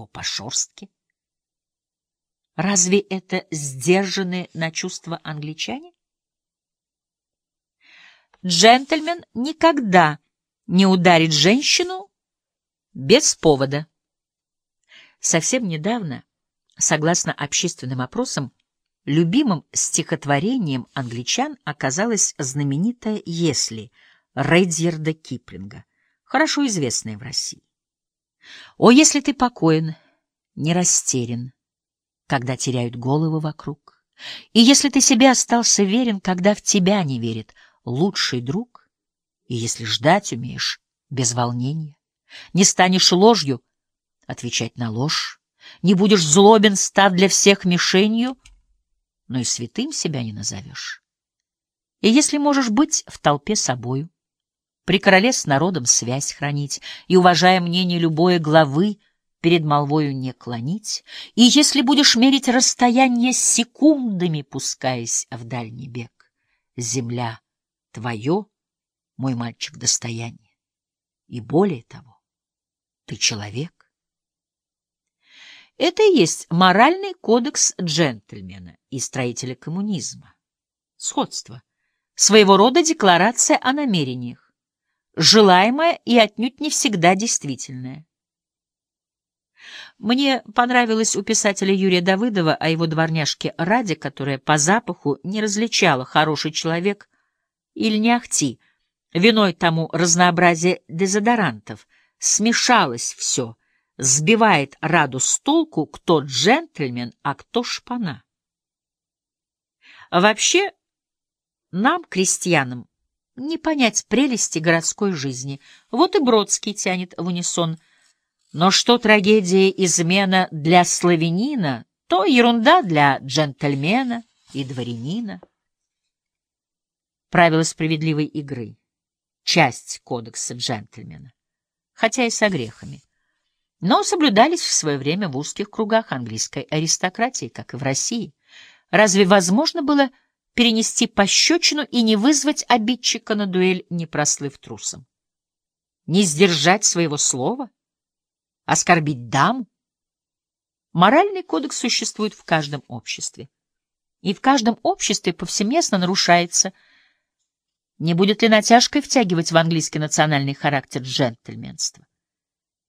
его по шорстке. Разве это сдержанные на чувства англичане? Джентльмен никогда не ударит женщину без повода. Совсем недавно, согласно общественным опросам, любимым стихотворением англичан оказалось знаменитое «Если» Редьярда Киплинга, хорошо известное в России. «О, если ты покоен, не растерян, когда теряют головы вокруг, и если ты себе остался верен, когда в тебя не верит лучший друг, и если ждать умеешь без волнения, не станешь ложью отвечать на ложь, не будешь злобен, став для всех мишенью, но и святым себя не назовешь. И если можешь быть в толпе собою, при короле с народом связь хранить и, уважая мнение любой главы, перед молвою не клонить, и если будешь мерить расстояние секундами, пускаясь в дальний бег, земля твое, мой мальчик, достояние, и более того, ты человек. Это и есть моральный кодекс джентльмена и строителя коммунизма. Сходство. Своего рода декларация о намерениях. Желаемое и отнюдь не всегда действительное. Мне понравилось у писателя Юрия Давыдова о его дворняжке Раде, которая по запаху не различала, хороший человек или не ахти. Виной тому разнообразие дезодорантов. Смешалось все, сбивает Раду с толку, кто джентльмен, а кто шпана. Вообще, нам, крестьянам, не понять прелести городской жизни. Вот и Бродский тянет в унисон — но что трагедия измена для славянина, то ерунда для джентльмена и дворянина. Правила справедливой игры. Часть кодекса джентльмена. Хотя и с огрехами. Но соблюдались в свое время в узких кругах английской аристократии, как и в России. Разве возможно было перенести пощечину и не вызвать обидчика на дуэль, не прослыв трусом? Не сдержать своего слова? Оскорбить даму? Моральный кодекс существует в каждом обществе. И в каждом обществе повсеместно нарушается. Не будет ли натяжкой втягивать в английский национальный характер джентльменства?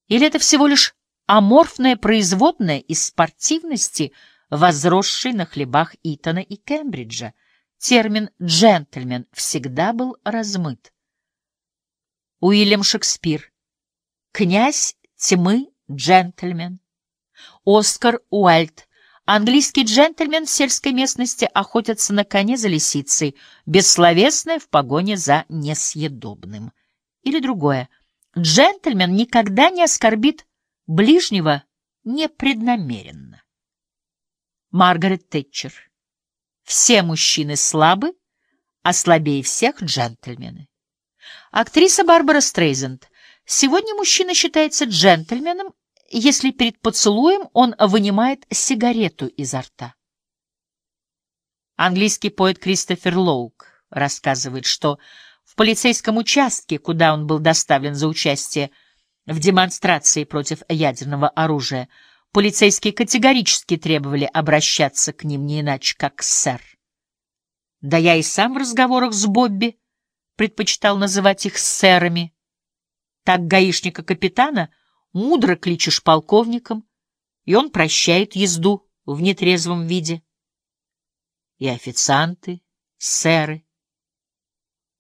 Или это всего лишь аморфное производное из спортивности, возросшей на хлебах Итона и Кембриджа? Термин «джентльмен» всегда был размыт. Уильям Шекспир. Князь тьмы джентльмен. Оскар Уальд. Английский джентльмен в сельской местности охотится на коне за лисицей, бессловесное в погоне за несъедобным. Или другое. Джентльмен никогда не оскорбит ближнего непреднамеренно. Маргарет Тэтчер. Все мужчины слабы, а слабее всех джентльмены. Актриса Барбара Стрейзенд. Сегодня мужчина считается джентльменом, если перед поцелуем он вынимает сигарету изо рта. Английский поэт Кристофер Лоук рассказывает, что в полицейском участке, куда он был доставлен за участие в демонстрации против ядерного оружия, полицейские категорически требовали обращаться к ним не иначе, как «сэр». Да я и сам в разговорах с Бобби предпочитал называть их «сэрами». Так гаишника-капитана — мудро кличешь полковником, и он прощает езду в нетрезвом виде. И официанты, сэры.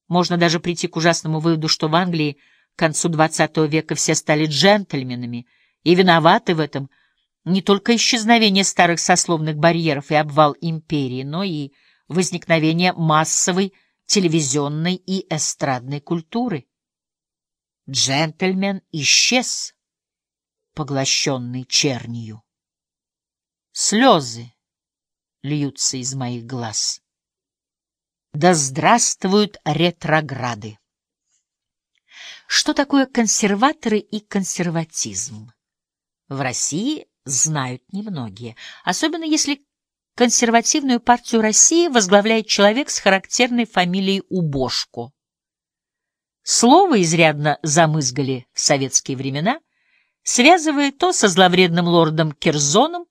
Можно даже прийти к ужасному выводу, что в Англии к концу XX века все стали джентльменами, и виноваты в этом не только исчезновение старых сословных барьеров и обвал империи, но и возникновение массовой телевизионной и эстрадной культуры. Джентльмен исчез поглощенный чернью. Слезы льются из моих глаз. Да здравствуют ретрограды! Что такое консерваторы и консерватизм? В России знают немногие, особенно если консервативную партию России возглавляет человек с характерной фамилией Убошко. Слово изрядно замызгали в советские времена — связывая то со зловредным лордом Керзоном,